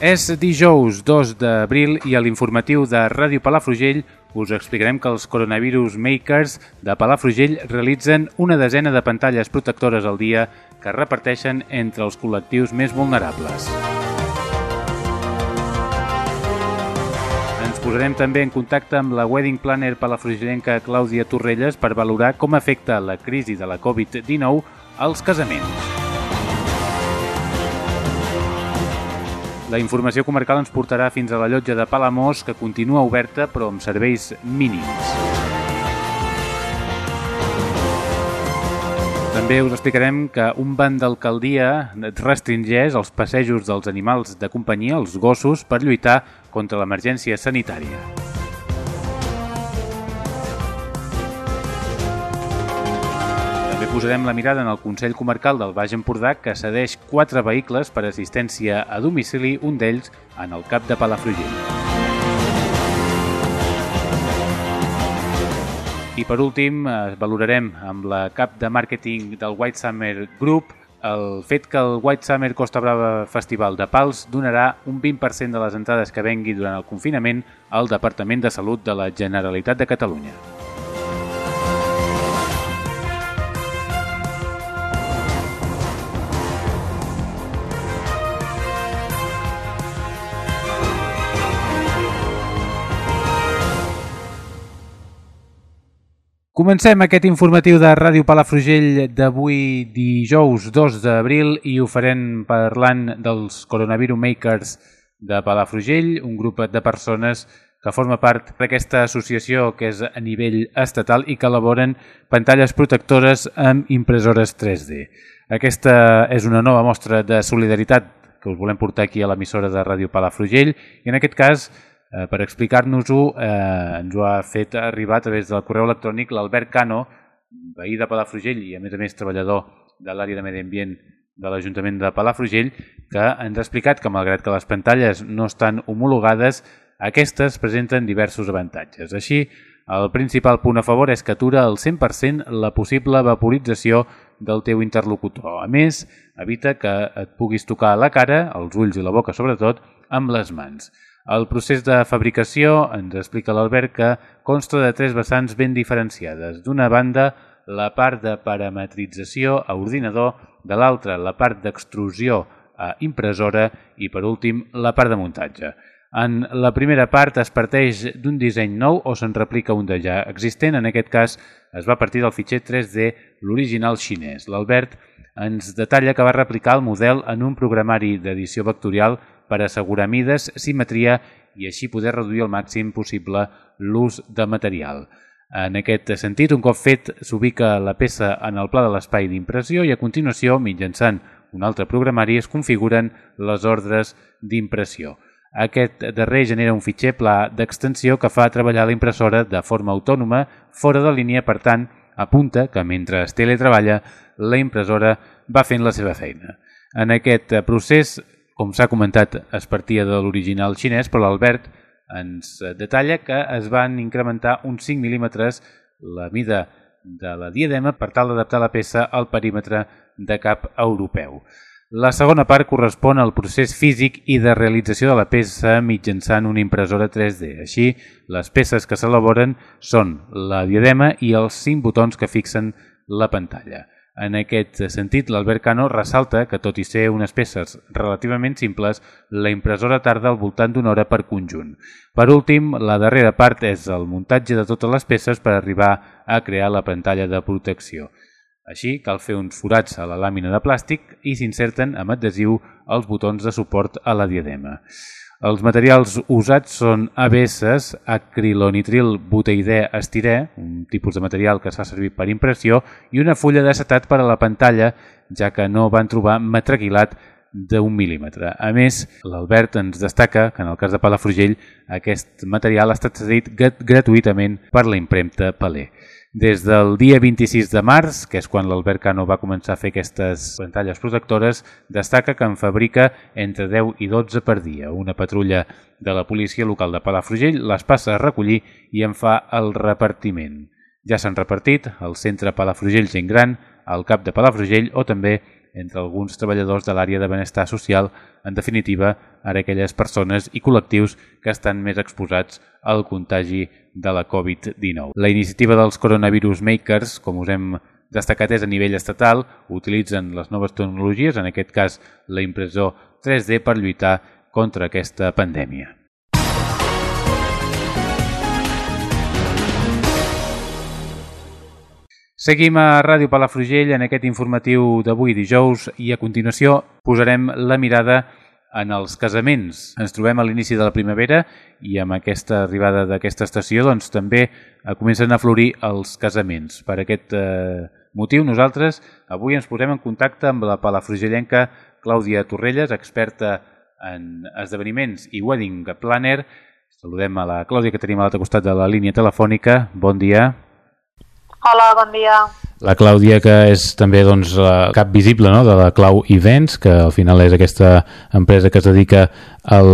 És dijous 2 d'abril i a l'informatiu de Ràdio Palafrugell us explicarem que els Coronavirus Makers de Palafrugell realitzen una desena de pantalles protectores al dia que reparteixen entre els col·lectius més vulnerables. Ens posarem també en contacte amb la wedding planner palafrugellenca Clàudia Torrelles per valorar com afecta la crisi de la Covid-19 als casaments. La informació comarcal ens portarà fins a la llotja de Palamós, que continua oberta però amb serveis mínims. També us explicarem que un banc d'alcaldia restringeix els passejos dels animals de companyia, els gossos, per lluitar contra l'emergència sanitària. Posarem la mirada en el Consell Comarcal del Baix Empordà que cedeix quatre vehicles per assistència a domicili, un d'ells en el cap de Palafrugell. I per últim, eh, valorarem amb la cap de màrqueting del White Summer Group el fet que el White Summer Costa Brava Festival de Pals donarà un 20% de les entrades que vengui durant el confinament al Departament de Salut de la Generalitat de Catalunya. Comencem aquest informatiu de Ràdio Palafrugell d'avui dijous 2 d'abril i ho farem parlant dels Coronavirus Makers de Palafrugell, un grup de persones que forma part d'aquesta associació que és a nivell estatal i que elaboren pantalles protectores amb impressores 3D. Aquesta és una nova mostra de solidaritat que us volem portar aquí a l'emissora de Ràdio Palafrugell i en aquest cas Eh, per explicar-nos-ho eh, ens ho ha fet arribar a través del correu electrònic l'Albert Cano, veí de Palafrugell i a més a més treballador de l'àrea de medi ambient de l'Ajuntament de Palafrugell, que ens ha explicat que malgrat que les pantalles no estan homologades, aquestes presenten diversos avantatges. Així, el principal punt a favor és que atura al 100% la possible vaporització del teu interlocutor. A més, evita que et puguis tocar la cara, els ulls i la boca sobretot, amb les mans. El procés de fabricació, ens explica l'Albert, que consta de tres vessants ben diferenciades. D'una banda, la part de parametrització a ordinador, de l'altra, la part d'extrusió a impressora i, per últim, la part de muntatge. En la primera part es parteix d'un disseny nou o se'n replica un de ja existent. En aquest cas es va partir del fitxer 3D, l'original xinès. L'Albert ens detalla que va replicar el model en un programari d'edició vectorial per assegurar mides, simetria i així poder reduir al màxim possible l'ús de material. En aquest sentit, un cop fet, s'ubica la peça en el pla de l'espai d'impressió i a continuació, mitjançant un altre programari, es configuren les ordres d'impressió. Aquest darrer genera un fitxer pla d'extensió que fa treballar la impressora de forma autònoma, fora de línia, per tant, apunta que mentre es teletreballa, la impressora va fent la seva feina. En aquest procés com s'ha comentat, es partia de l'original xinès, però l'Albert ens detalla que es van incrementar uns 5 mil·límetres la mida de la diadema per tal d'adaptar la peça al perímetre de cap europeu. La segona part correspon al procés físic i de realització de la peça mitjançant una impressora 3D. Així, les peces que s'elaboren són la diadema i els 5 botons que fixen la pantalla. En aquest sentit, l'Albert Cano ressalta que, tot i ser unes peces relativament simples, la impressora tarda al voltant d'una hora per conjunt. Per últim, la darrera part és el muntatge de totes les peces per arribar a crear la pantalla de protecció. Així, cal fer uns forats a la làmina de plàstic i s'inserten amb adhesiu els botons de suport a la diadema. Els materials usats són ABS, acrilonitril buteidè estirè, un tipus de material que s'ha servit per impressió, i una fulla d'acetat per a la pantalla, ja que no van trobar matraquilat d'un mil·límetre. A més, l'Albert ens destaca que en el cas de Palafrugell aquest material ha estat cedit gratuïtament per la impremta Palé. Des del dia 26 de març, que és quan l'Albert Cano va començar a fer aquestes pantalles protectores, destaca que en fabrica entre 10 i 12 per dia. Una patrulla de la policia local de Palafrugell les passa a recollir i en fa el repartiment. Ja s'han repartit al centre Palafrugell Gent Gran, al cap de Palafrugell o també entre alguns treballadors de l'àrea de benestar social, en definitiva, ara aquelles persones i col·lectius que estan més exposats al contagi de la Covid-19. La iniciativa dels Coronavirus Makers, com us hem destacat, és a nivell estatal, utilitzen les noves tecnologies, en aquest cas la impressor 3D, per lluitar contra aquesta pandèmia. Seguim a Ràdio Palafrugell en aquest informatiu d'avui dijous i a continuació posarem la mirada en els casaments. Ens trobem a l'inici de la primavera i amb aquesta arribada d'aquesta estació doncs, també comencen a florir els casaments. Per aquest eh, motiu nosaltres avui ens posem en contacte amb la palafrugellenca Clàudia Torrelles, experta en esdeveniments i wedding planner. Saludem a la Clàudia que tenim a l'altre costat de la línia telefònica. Bon dia. Hola, bon dia. La Clàudia, que és també doncs, cap visible no? de la Clau Events, que al final és aquesta empresa que es dedica al,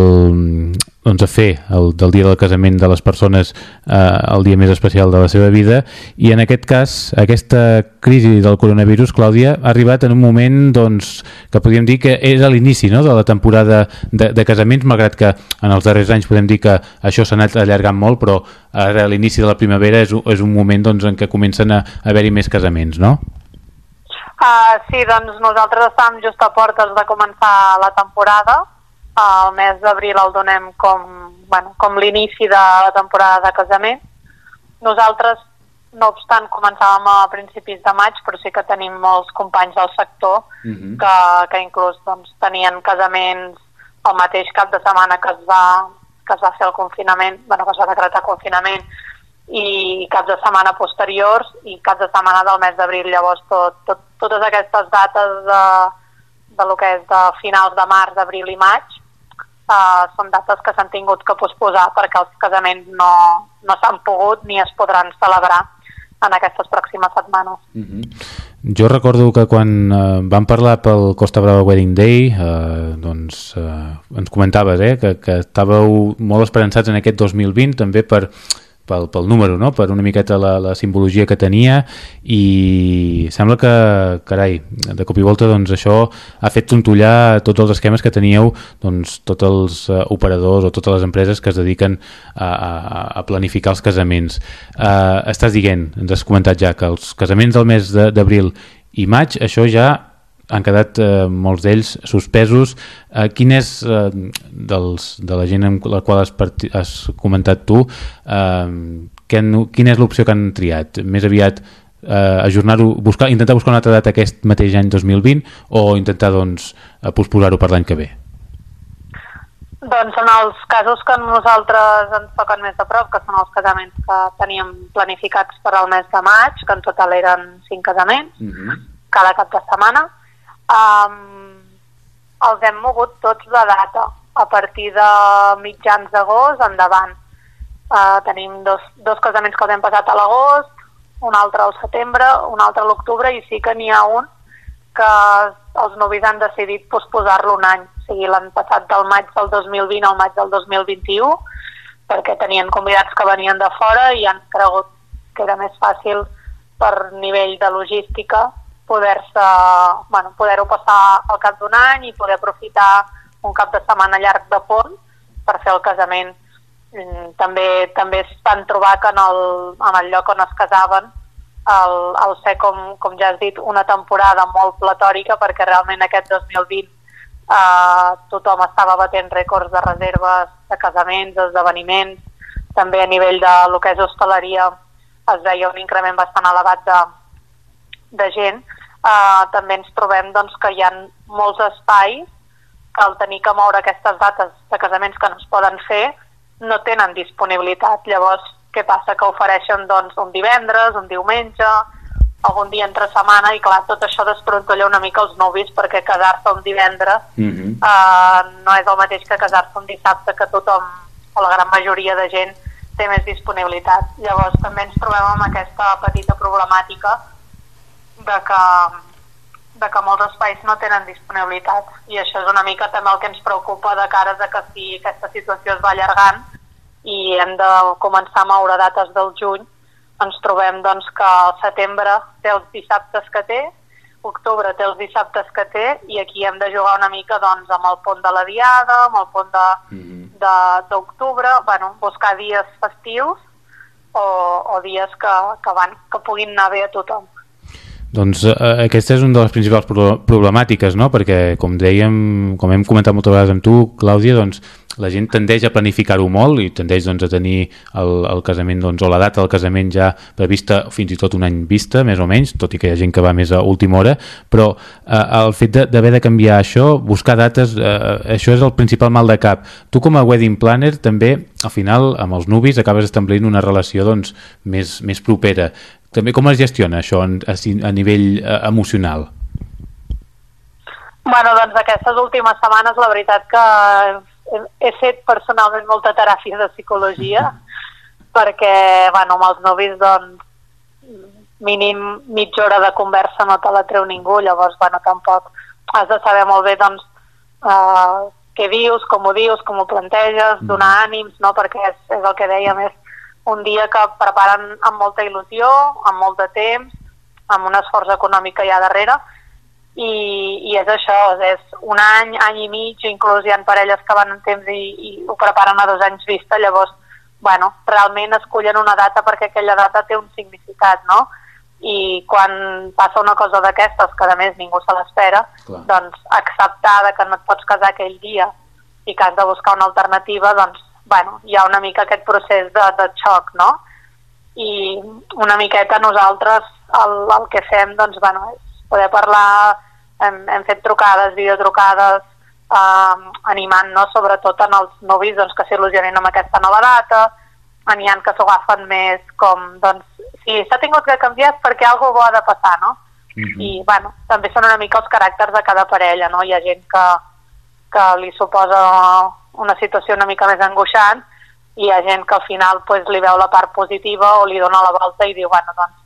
doncs, a fer el, del dia del casament de les persones eh, el dia més especial de la seva vida i en aquest cas aquesta crisi del coronavirus, Clàudia, ha arribat en un moment doncs, que podríem dir que és a l'inici no? de la temporada de, de casaments, malgrat que en els darrers anys podem dir que això s'ha anat allargant molt, però ara a l'inici de la primavera és, és un moment doncs, en què comencen a haver-hi més casaments, no? Uh, sí, doncs nosaltres estàvem just a portes de començar la temporada el mes d'abril el donem com, bueno, com l'inici de la temporada de casament. Nosaltres, no obstant, començàvem a principis de maig, però sí que tenim molts companys del sector uh mhm. -huh. que, que inclús doncs, tenien casaments el mateix cap de setmana que es va, que es va fer el confinament, bueno, que es va decretar confinament, i cap de setmana posteriors i cap de setmana del mes d'abril. Llavors, tot, tot, totes aquestes dates de, de lo que és de finals de març, d'abril i maig uh, són dates que s'han tingut que posposar perquè els casaments no, no s'han pogut ni es podran celebrar en aquestes pròximes setmanes. Mm -hmm. Jo recordo que quan eh, vam parlar pel Costa Brava Wedding Day eh, doncs eh, ens comentaves eh, que, que estàveu molt esperançats en aquest 2020 també per pel, pel número, no? per una miqueta la, la simbologia que tenia i sembla que, carai, de cop i volta doncs, això ha fet tontollar tots els esquemes que teníeu doncs, tots els uh, operadors o totes les empreses que es dediquen a, a, a planificar els casaments. Uh, estàs dient, ens has comentat ja, que els casaments del mes d'abril i maig, això ja han quedat eh, molts d'ells suspesos. Eh, quin és, eh, dels, de la gent amb la qual has, has comentat tu, eh, que, quina és l'opció que han triat? Més aviat eh, ajornar-ho, buscar, intentar buscar una altra data aquest mateix any 2020 o intentar doncs, eh, posposar-ho per l'any que ve? Doncs en els casos que nosaltres ens toquen més a prop, que són els casaments que teníem planificats per al mes de maig, que en total eren cinc casaments, uh mhm. -huh. cada cap de setmana, um, els hem mogut tots de data a partir de mitjans d'agost endavant. Uh, tenim dos, dos casaments que els hem passat a l'agost, un altre al setembre, un altre a l'octubre i sí que n'hi ha un que els novis han decidit posposar-lo un any. O sigui, l'han passat del maig del 2020 al maig del 2021 perquè tenien convidats que venien de fora i han cregut que era més fàcil per nivell de logística poder-se, bueno, poder-ho passar al cap d'un any i poder aprofitar un cap de setmana llarg de pont per fer el casament. Mm, també també es van trobar que en el, en el lloc on es casaven el, el ser, com, com ja has dit, una temporada molt platòrica perquè realment aquest 2020 eh, tothom estava batent rècords de reserves de casaments, d'esdeveniments, també a nivell de lo que és hostaleria es veia un increment bastant elevat de, de gent, eh, també ens trobem doncs, que hi ha molts espais que al tenir que moure aquestes dates de casaments que no es poden fer, no tenen disponibilitat. Llavors, què passa? Que ofereixen doncs, un divendres, un diumenge, algun dia entre setmana i clar, tot això desprontolla una mica els nuvis perquè casar-se un divendres mm -hmm. uh, no és el mateix que casar-se un dissabte que tothom o la gran majoria de gent té més disponibilitat. Llavors també ens trobem amb aquesta petita problemàtica de que, de que molts espais no tenen disponibilitat i això és una mica també el que ens preocupa de cara de que si aquesta situació es va allargant i hem de començar a moure dates del juny, ens trobem doncs, que el setembre té els dissabtes que té, octubre té els dissabtes que té i aquí hem de jugar una mica doncs, amb el pont de la Diada, amb el pont d'octubre, de, mm -hmm. bueno, buscar dies festius o, o dies que, que, van, que puguin anar bé a tothom. Doncs eh, aquesta és una de les principals problemàtiques, no? perquè com dèiem, com hem comentat moltes vegades amb tu, Clàudia, doncs la gent tendeix a planificar-ho molt i tendeix doncs, a tenir el, el casament doncs, o la data del casament ja prevista fins i tot un any vista, més o menys, tot i que hi ha gent que va més a última hora, però eh, el fet d'haver de, de canviar això, buscar dates, eh, això és el principal mal de cap. Tu com a wedding planner també, al final, amb els nuvis acabes establint una relació doncs, més, més propera. També com es gestiona això a, a nivell eh, emocional? Bueno, doncs aquestes últimes setmanes la veritat que he fet personalment molta teràpia de psicologia perquè, bueno, amb els novis, doncs, mínim mitja hora de conversa no te la treu ningú, llavors, bueno, tampoc has de saber molt bé, doncs, uh, què dius, com ho dius, com ho planteges, mm. donar ànims, no?, perquè és, és el que dèiem, és un dia que preparen amb molta il·lusió, amb molt de temps, amb un esforç econòmic que hi ha darrere, i, i és això, és un any, any i mig, inclús hi ha parelles que van en temps i, i ho preparen a dos anys vista, llavors, bueno, realment escollen una data perquè aquella data té un significat, no? I quan passa una cosa d'aquestes, que a més ningú se l'espera, doncs acceptar que no et pots casar aquell dia i que has de buscar una alternativa, doncs, bueno, hi ha una mica aquest procés de, de xoc, no? I una miqueta nosaltres el, el que fem, doncs, bueno, és poder parlar hem, hem fet trucades, videotrucades, eh, animant no, sobretot en els novis doncs, que s'il·lusionin amb aquesta nova data, n'hi ha que s'ho agafen més com, doncs, si s'ha tingut que canviar és perquè alguna cosa ha de passar, no? Uh mhm. -huh. I, bueno, també són una mica els caràcters de cada parella, no? Hi ha gent que, que li suposa una situació una mica més angoixant i hi ha gent que al final pues, li veu la part positiva o li dona la volta i diu, bueno, doncs,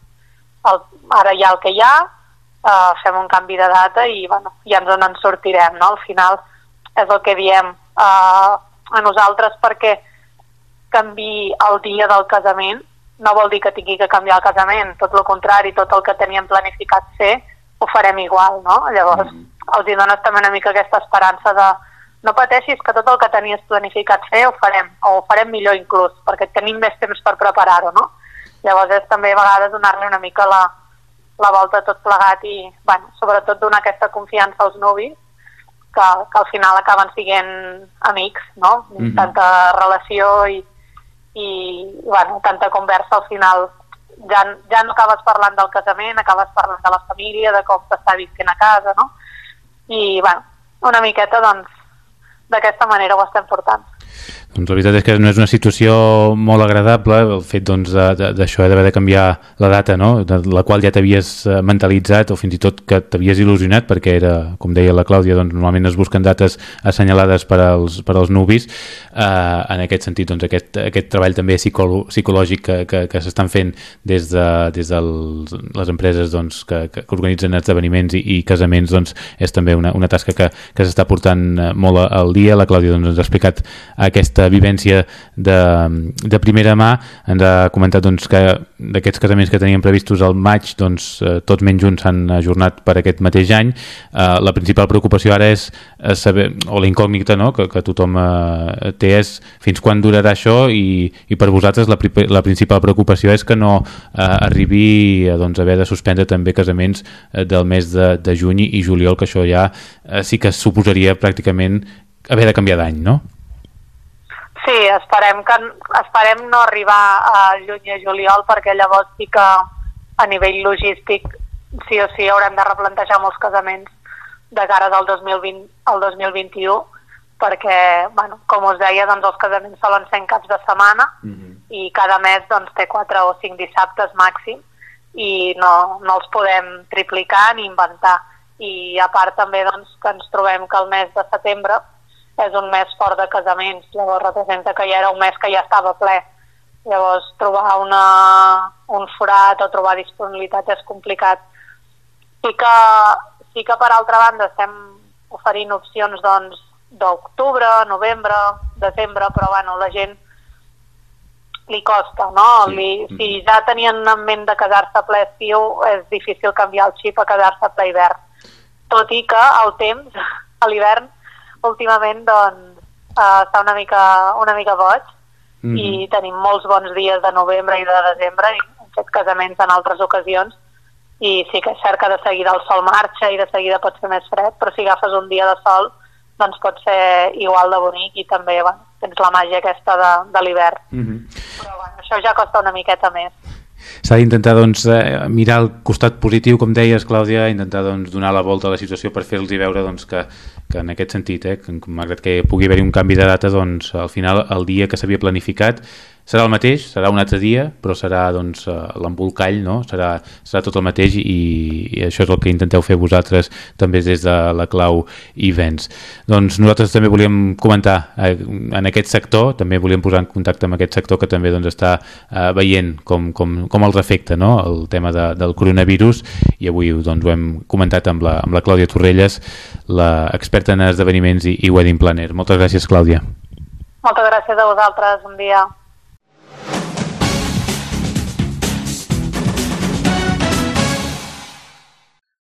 el, ara hi ha el que hi ha, uh, fem un canvi de data i bueno, ja ens en sortirem, no? Al final és el que diem uh, a nosaltres perquè canvi el dia del casament no vol dir que tingui que canviar el casament, tot el contrari, tot el que teníem planificat fer ho farem igual, no? Llavors mm -hmm. els hi dones també una mica aquesta esperança de no pateixis que tot el que tenies planificat fer ho farem, o ho farem millor inclús, perquè tenim més temps per preparar-ho, no? Llavors és també a vegades donar-li una mica la, la volta tot plegat i, bueno, sobretot donar aquesta confiança als nuvis que, que al final acaben siguent amics, no? Mm -hmm. Tanta relació i, i, bueno, tanta conversa al final ja, ja no acabes parlant del casament, acabes parlant de la família, de com s'està visquent a casa, no? I, bueno, una miqueta, doncs, d'aquesta manera ho estem portant. Doncs la veritat és que no és una situació molt agradable el fet doncs, d'això, doncs, d'haver de canviar la data, no? de la qual ja t'havies eh, mentalitzat o fins i tot que t'havies il·lusionat perquè era, com deia la Clàudia, doncs, normalment es busquen dates assenyalades per als, per als nuvis. Eh, en aquest sentit, doncs, aquest, aquest treball també psicolo, psicològic que, que, que s'estan fent des de, des de les empreses doncs, que, que organitzen esdeveniments i, i casaments doncs, és també una, una tasca que, que s'està portant eh, molt al dia. La Clàudia doncs, ens ha explicat aquesta vivència de, de primera mà ens ha comentat doncs, que d'aquests casaments que teníem previstos al maig doncs, eh, tots menys junts s'han ajornat per aquest mateix any eh, la principal preocupació ara és eh, saber, o la incògnita no? que, que tothom eh, té és fins quan durarà això i, i per vosaltres la, la principal preocupació és que no eh, arribi a doncs, haver de suspendre també casaments eh, del mes de, de juny i juliol que això ja eh, sí que suposaria pràcticament haver de canviar d'any, no? Sí, esperem, que, esperem no arribar a juny i juliol perquè llavors sí que a nivell logístic sí o sí haurem de replantejar molts casaments de cara del 2020 al 2021 perquè, bueno, com us deia, doncs els casaments solen ser en caps de setmana mhm. -huh. i cada mes doncs, té 4 o 5 dissabtes màxim i no, no els podem triplicar ni inventar. I a part també doncs, que ens trobem que el mes de setembre és un mes fort de casaments, llavors representa que ja era un mes que ja estava ple. Llavors trobar una, un forat o trobar disponibilitat és complicat. Sí que, sí que per altra banda estem oferint opcions doncs, d'octubre, novembre, desembre, però bueno, la gent li costa, no? Sí. Li, si ja tenien en ment de quedar-se ple estiu, és difícil canviar el xip a quedar-se ple hivern. Tot i que el temps, a l'hivern, últimament, doncs, uh, està una mica, una mica boig mm -hmm. i tenim molts bons dies de novembre i de desembre i hem fet casaments en altres ocasions i sí que és cert que de seguida el sol marxa i de seguida pot ser més fred, però si agafes un dia de sol doncs pot ser igual de bonic i també bueno, tens la màgia aquesta de, de l'hivern. Mm -hmm. Però bueno, això ja costa una miqueta més. S'ha d'intentar doncs, eh, mirar el costat positiu, com deies, Clàudia, intentar doncs, donar la volta a la situació per fer-los veure doncs, que, que en aquest sentit, eh, que, malgrat que pugui haver-hi un canvi de data, doncs, al final el dia que s'havia planificat serà el mateix, serà un altre dia, però serà doncs, eh, l'embolcall, no? serà, serà tot el mateix i, i això és el que intenteu fer vosaltres també des de la clau Events. Doncs nosaltres també volíem comentar eh, en aquest sector, també volíem posar en contacte amb aquest sector que també doncs, està eh, veient com, com, com els afecta no? el tema de, del coronavirus i avui doncs, ho hem comentat amb la, amb la Clàudia Torrelles, l'experta en esdeveniments i, i wedding planner. Moltes gràcies, Clàudia. Moltes gràcies a vosaltres. Bon dia.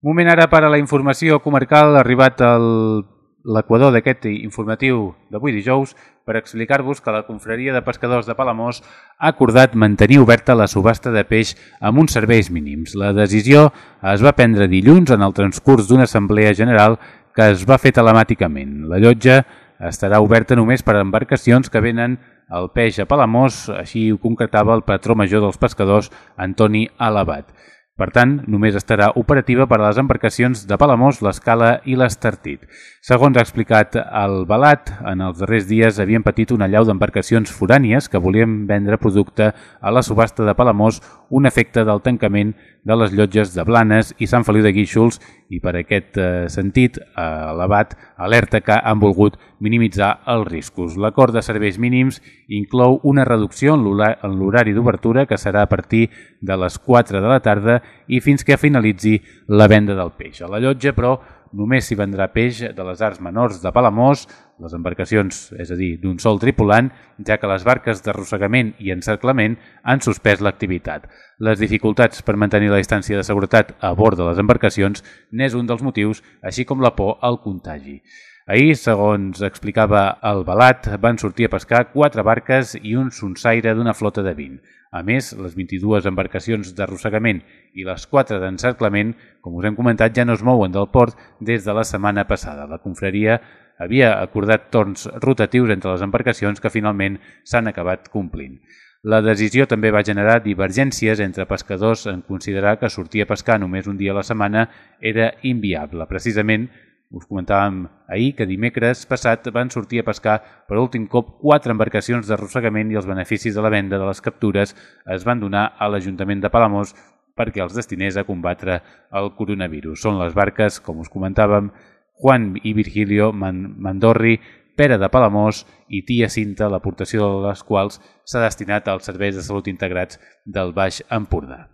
Moment ara per a la informació comarcal, arribat l'equador d'aquest informatiu d'avui dijous per explicar-vos que la confraria de pescadors de Palamós ha acordat mantenir oberta la subhasta de peix amb uns serveis mínims. La decisió es va prendre dilluns en el transcurs d'una assemblea general que es va fer telemàticament. La llotja estarà oberta només per a embarcacions que venen el peix a Palamós, així ho concretava el patró major dels pescadors, Antoni Alabat. Per tant, només estarà operativa per a les embarcacions de Palamós, l'Escala i l'Estartit. Segons ha explicat el Balat, en els darrers dies havien patit una llau d'embarcacions forànies que volien vendre producte a la subhasta de Palamós, un efecte del tancament de les llotges de Blanes i Sant Feliu de Guíxols i per aquest eh, sentit, eh, elevat, alerta que han volgut minimitzar els riscos. L'acord de serveis mínims inclou una reducció en l'horari d'obertura que serà a partir de les 4 de la tarda i fins que finalitzi la venda del peix. A la llotja, però, només s'hi vendrà peix de les arts menors de Palamós, les embarcacions, és a dir, d'un sol tripulant, ja que les barques d'arrossegament i encerclament han suspès l'activitat. Les dificultats per mantenir la distància de seguretat a bord de les embarcacions n'és un dels motius, així com la por al contagi. Ahir, segons explicava el Balat, van sortir a pescar quatre barques i un sonsaire d'una flota de 20. A més, les 22 embarcacions d'arrossegament i les 4 d'encerclament, com us hem comentat, ja no es mouen del port des de la setmana passada. La confraria havia acordat torns rotatius entre les embarcacions que finalment s'han acabat complint. La decisió també va generar divergències entre pescadors en considerar que sortir a pescar només un dia a la setmana era inviable. Precisament, us comentàvem ahir que dimecres passat van sortir a pescar per últim cop quatre embarcacions d'arrossegament i els beneficis de la venda de les captures es van donar a l'Ajuntament de Palamós perquè els destinés a combatre el coronavirus. Són les barques, com us comentàvem, Juan i Virgilio Mandorri, Pere de Palamós i Tia Cinta, l'aportació de les quals s'ha destinat als serveis de salut integrats del Baix Empordà.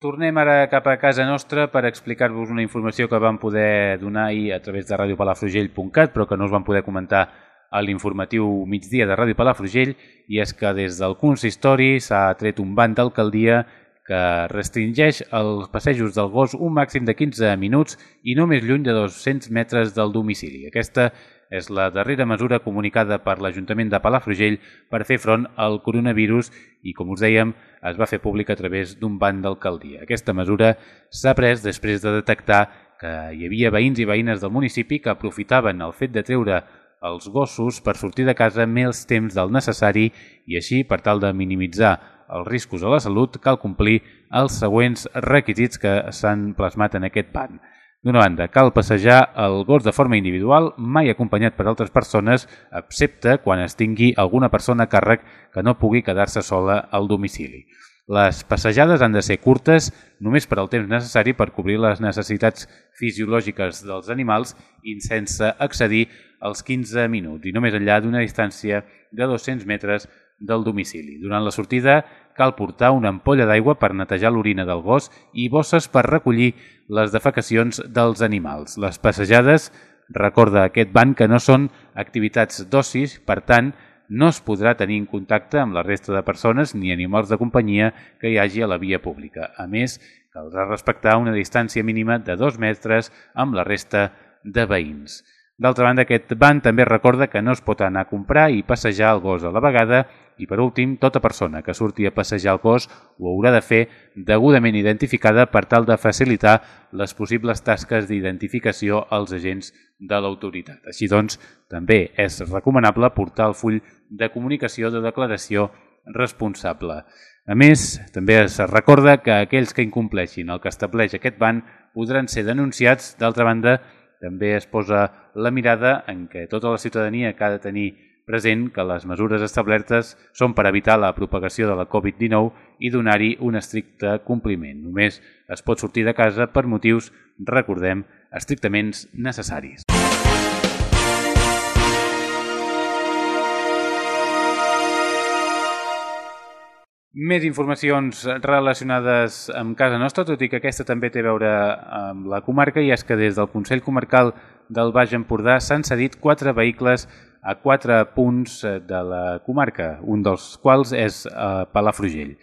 Tornem ara cap a casa nostra per explicar-vos una informació que vam poder donar ahir a través de radiopalafrugell.cat però que no us vam poder comentar a l'informatiu migdia de Ràdio Palafrugell i és que des del consistori s'ha tret un banc d'alcaldia que restringeix els passejos del gos un màxim de 15 minuts i no més lluny de 200 metres del domicili. Aquesta és la darrera mesura comunicada per l'Ajuntament de Palafrugell per fer front al coronavirus i, com us dèiem, es va fer públic a través d'un banc d'alcaldia. Aquesta mesura s'ha pres després de detectar que hi havia veïns i veïnes del municipi que aprofitaven el fet de treure els gossos per sortir de casa més temps del necessari i així, per tal de minimitzar els riscos a la salut, cal complir els següents requisits que s'han plasmat en aquest ban. D'una banda, cal passejar el gos de forma individual, mai acompanyat per altres persones, excepte quan es tingui alguna persona a càrrec que no pugui quedar-se sola al domicili. Les passejades han de ser curtes, només per al temps necessari per cobrir les necessitats fisiològiques dels animals i sense accedir als 15 minuts i només enllà d'una distància de 200 metres del domicili. Durant la sortida cal portar una ampolla d'aigua per netejar l'orina del gos i bosses per recollir les defecacions dels animals. Les passejades, recorda aquest banc que no són activitats d'ocis, per tant, no es podrà tenir en contacte amb la resta de persones ni animals de companyia que hi hagi a la via pública. A més, caldrà respectar una distància mínima de dos metres amb la resta de veïns. D'altra banda, aquest ban també recorda que no es pot anar a comprar i passejar el gos a la vegada i, per últim, tota persona que surti a passejar el gos ho haurà de fer degudament identificada per tal de facilitar les possibles tasques d'identificació als agents de l'autoritat. Així doncs, també és recomanable portar el full de comunicació de declaració responsable. A més, també es recorda que aquells que incompleixin el que estableix aquest ban podran ser denunciats, d'altra banda, també es posa la mirada en què tota la ciutadania que ha de tenir present que les mesures establertes són per evitar la propagació de la Covid-19 i donar-hi un estricte compliment. Només es pot sortir de casa per motius, recordem, estrictament necessaris. Més informacions relacionades amb casa nostra, tot i que aquesta també té a veure amb la comarca, i és que des del Consell Comarcal del Baix Empordà s'han cedit quatre vehicles a quatre punts de la comarca, un dels quals és a Palafrugell.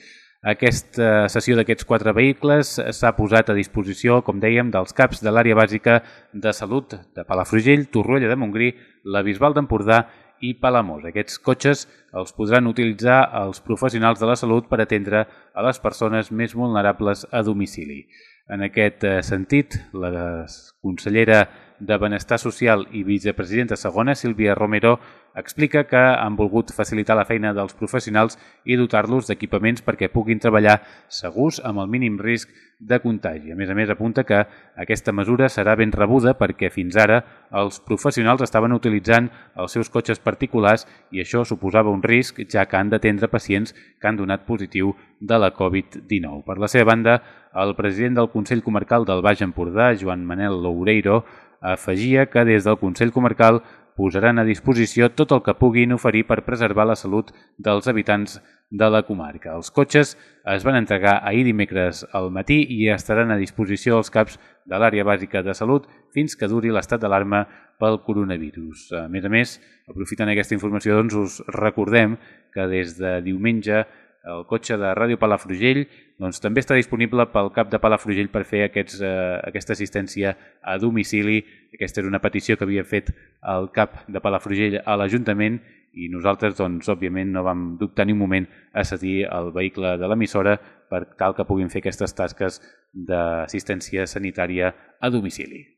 Aquesta sessió d'aquests quatre vehicles s'ha posat a disposició, com dèiem, dels CAPs de l'àrea bàsica de salut de Palafrugell, Torroella de Montgrí, la Bisbal d'Empordà i Palamós. Aquests cotxes els podran utilitzar els professionals de la salut per atendre a les persones més vulnerables a domicili. En aquest eh, sentit, la consellera de Benestar Social i vicepresidenta segona, Sílvia Romero, explica que han volgut facilitar la feina dels professionals i dotar-los d'equipaments perquè puguin treballar segurs amb el mínim risc de contagi. A més a més, apunta que aquesta mesura serà ben rebuda perquè fins ara els professionals estaven utilitzant els seus cotxes particulars i això suposava un risc, ja que han d'atendre pacients que han donat positiu de la Covid-19. Per la seva banda, el president del Consell Comarcal del Baix Empordà, Joan Manel Loureiro, afegia que des del Consell Comarcal posaran a disposició tot el que puguin oferir per preservar la salut dels habitants de la comarca. Els cotxes es van entregar ahir dimecres al matí i estaran a disposició dels CAPs de l'àrea bàsica de salut fins que duri l'estat d'alarma pel coronavirus. A més a més, aprofitant aquesta informació, doncs us recordem que des de diumenge el cotxe de Ràdio Palafrugell doncs, també està disponible pel cap de Palafrugell per fer aquests, eh, aquesta assistència a domicili. Aquesta era una petició que havia fet el cap de Palafrugell a l'Ajuntament i nosaltres, doncs, òbviament, no vam dubtar ni un moment a cedir el vehicle de l'emissora per tal que puguin fer aquestes tasques d'assistència sanitària a domicili.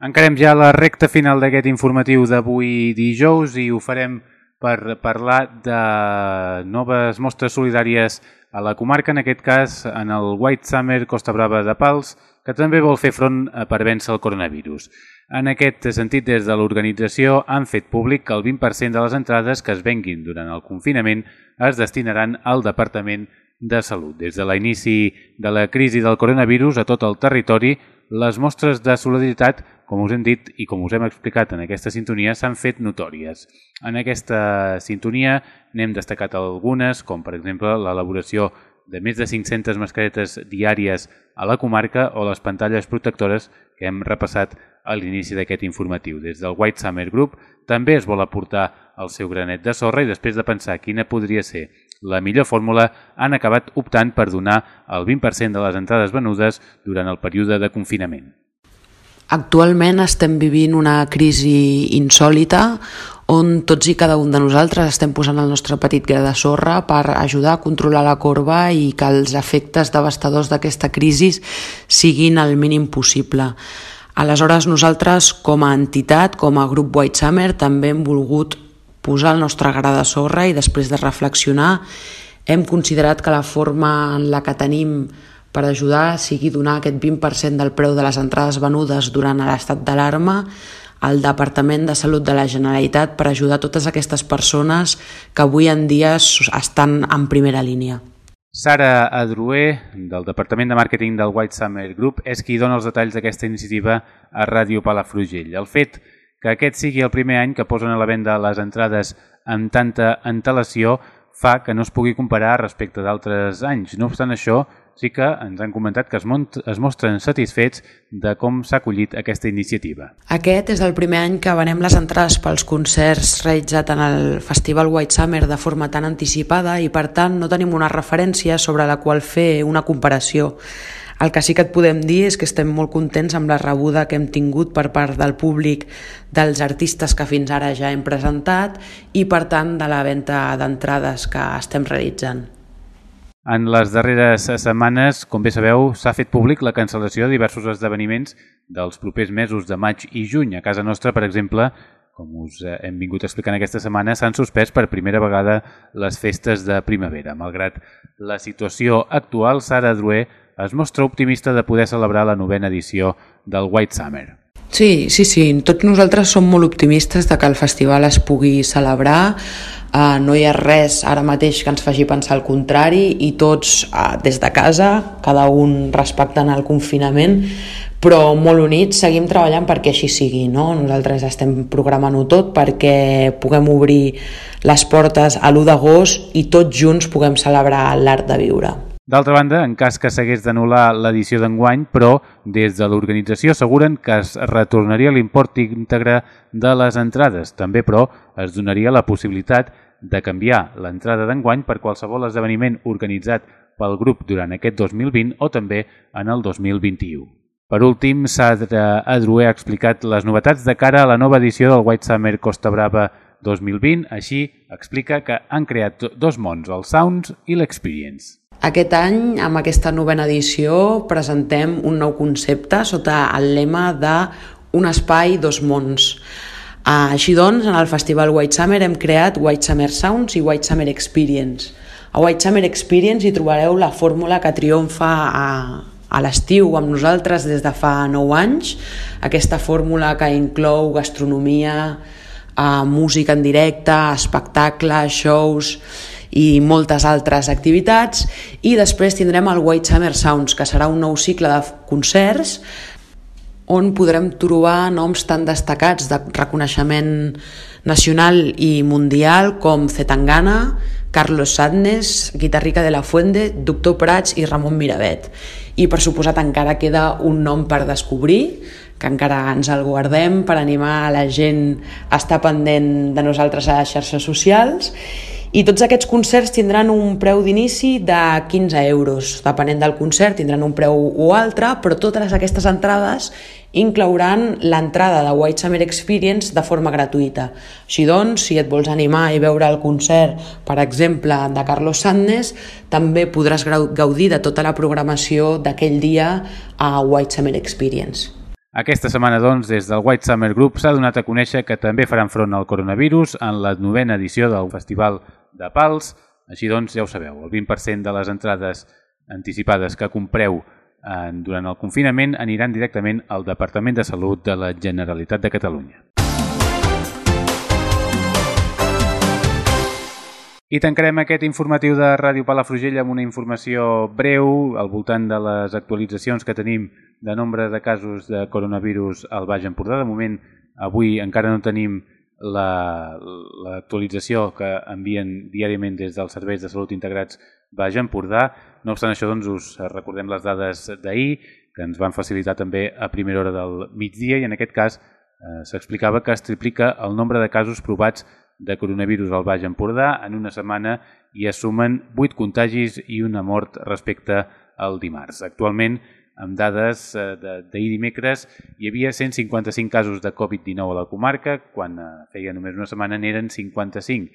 Encarem ja la recta final d'aquest informatiu d'avui dijous i ho farem per parlar de noves mostres solidàries a la comarca, en aquest cas en el White Summer Costa Brava de Pals, que també vol fer front per vèncer el coronavirus. En aquest sentit, des de l'organització han fet públic que el 20% de les entrades que es venguin durant el confinament es destinaran al Departament de Salut. Des de l'inici de la crisi del coronavirus a tot el territori, les mostres de solidaritat, com us hem dit i com us hem explicat en aquesta sintonia, s'han fet notòries. En aquesta sintonia n'hem destacat algunes, com per exemple l'elaboració de més de 500 mascaretes diàries a la comarca o les pantalles protectores que hem repassat a l'inici d'aquest informatiu. Des del White Summer Group també es vol aportar el seu granet de sorra i després de pensar quina podria ser la millor fórmula, han acabat optant per donar el 20% de les entrades venudes durant el període de confinament. Actualment estem vivint una crisi insòlita on tots i cada un de nosaltres estem posant el nostre petit gra de sorra per ajudar a controlar la corba i que els efectes devastadors d'aquesta crisi siguin el mínim possible. Aleshores, nosaltres, com a entitat, com a grup White Summer, també hem volgut posar el nostre gra de sorra i després de reflexionar hem considerat que la forma en la que tenim per ajudar sigui donar aquest 20% del preu de les entrades venudes durant l'estat d'alarma al Departament de Salut de la Generalitat per ajudar totes aquestes persones que avui en dia estan en primera línia. Sara Adrué, del Departament de Màrqueting del White Summer Group, és qui dona els detalls d'aquesta iniciativa a Ràdio Palafrugell. El fet que aquest sigui el primer any que posen a la venda les entrades amb tanta antelació fa que no es pugui comparar respecte d'altres anys. No obstant això, sí que ens han comentat que es, es mostren satisfets de com s'ha acollit aquesta iniciativa. Aquest és el primer any que venem les entrades pels concerts realitzat en el Festival White Summer de forma tan anticipada i per tant no tenim una referència sobre la qual fer una comparació. El que sí que et podem dir és que estem molt contents amb la rebuda que hem tingut per part del públic dels artistes que fins ara ja hem presentat i per tant de la venda d'entrades que estem realitzant. En les darreres setmanes, com bé sabeu, s'ha fet públic la cancel·lació de diversos esdeveniments dels propers mesos de maig i juny. A casa nostra, per exemple, com us eh, hem vingut explicant aquesta setmana, s'han suspès per primera vegada les festes de primavera. Malgrat la situació actual, Sara Drué es mostra optimista de poder celebrar la novena edició del White Summer. Sí, sí, sí. Tots nosaltres som molt optimistes de que el festival es pugui celebrar Uh, no hi ha res ara mateix que ens faci pensar el contrari i tots uh, des de casa, cada un respectant el confinament, però molt units seguim treballant perquè així sigui. No? Nosaltres estem programant-ho tot perquè puguem obrir les portes a l'1 d'agost i tots junts puguem celebrar l'art de viure. D'altra banda, en cas que s'hagués d'anul·lar l'edició d'enguany, però des de l'organització asseguren que es retornaria l'import íntegre de les entrades. També, però, es donaria la possibilitat de canviar l'entrada d'enguany per qualsevol esdeveniment organitzat pel grup durant aquest 2020 o també en el 2021. Per últim, Sadra Adrué ha explicat les novetats de cara a la nova edició del White Summer Costa Brava 2020. Així, explica que han creat dos mons, el Sounds i l'Experience. Aquest any, amb aquesta novena edició, presentem un nou concepte sota el lema de Un espai, dos mons. Així doncs, en el festival White Summer hem creat White Summer Sounds i White Summer Experience. A White Summer Experience hi trobareu la fórmula que triomfa a, a l'estiu amb nosaltres des de fa 9 anys, aquesta fórmula que inclou gastronomia, eh, música en directe, espectacle, shows i moltes altres activitats i després tindrem el White Summer Sounds que serà un nou cicle de concerts on podrem trobar noms tan destacats de reconeixement nacional i mundial com Zetangana, Carlos Sadnes, Guitarrica de la Fuente, Doctor Prats i Ramon Miravet. I per suposat encara queda un nom per descobrir, que encara ens el guardem per animar a la gent a estar pendent de nosaltres a les xarxes socials i tots aquests concerts tindran un preu d'inici de 15 euros. Depenent del concert tindran un preu o altre, però totes aquestes entrades inclouran l'entrada de White Summer Experience de forma gratuïta. Així doncs, si et vols animar i veure el concert, per exemple, de Carlos Sandnes, també podràs gaudir de tota la programació d'aquell dia a White Summer Experience. Aquesta setmana, doncs, des del White Summer Group s'ha donat a conèixer que també faran front al coronavirus en la novena edició del Festival de Pals. Així doncs, ja ho sabeu, el 20% de les entrades anticipades que compreu durant el confinament aniran directament al Departament de Salut de la Generalitat de Catalunya. I tancarem aquest informatiu de Ràdio Palafrugell amb una informació breu al voltant de les actualitzacions que tenim de nombre de casos de coronavirus al Baix Empordà. De moment, avui encara no tenim l'actualització la, que envien diàriament des dels serveis de salut integrats Baix Empordà. No obstant això, doncs, us recordem les dades d'ahir, que ens van facilitar també a primera hora del migdia i en aquest cas eh, s'explicava que es triplica el nombre de casos provats de coronavirus al Baix Empordà en una setmana i es sumen 8 contagis i una mort respecte al dimarts. Actualment amb dades eh, d'ahir dimecres, hi havia 155 casos de Covid-19 a la comarca, quan eh, feia només una setmana n'eren 55.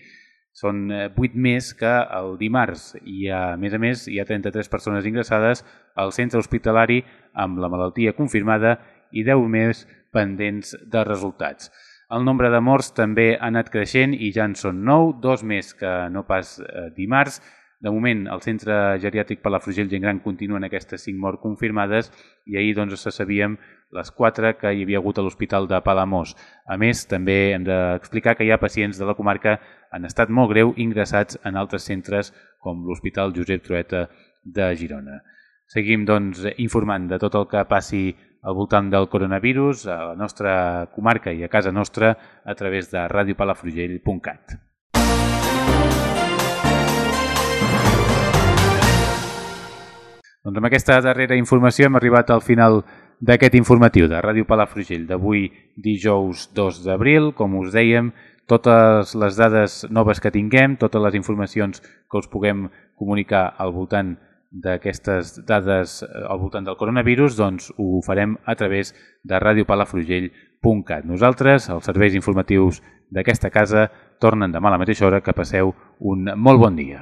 Són 8 eh, més que el dimarts i, a més a més, hi ha 33 persones ingressades al centre hospitalari amb la malaltia confirmada i 10 més pendents de resultats. El nombre de morts també ha anat creixent i ja en són 9, dos més que no pas dimarts, de moment, el centre geriàtric Palafrugell Gent Gran continuen aquestes 5 morts confirmades i ahir doncs, se sabíem les 4 que hi havia hagut a l'Hospital de Palamós. A més, també hem d'explicar que hi ha pacients de la comarca en estat molt greu ingressats en altres centres com l'Hospital Josep Trueta de Girona. Seguim doncs, informant de tot el que passi al voltant del coronavirus a la nostra comarca i a casa nostra a través de radiopalafrugell.cat. Doncs amb aquesta darrera informació hem arribat al final d'aquest informatiu de Ràdio Palafrugell d'avui dijous 2 d'abril. Com us dèiem, totes les dades noves que tinguem, totes les informacions que us puguem comunicar al voltant d'aquestes dades eh, al voltant del coronavirus, doncs ho farem a través de radiopalafrugell.cat. Nosaltres, els serveis informatius d'aquesta casa, tornen demà a la mateixa hora que passeu un molt bon dia.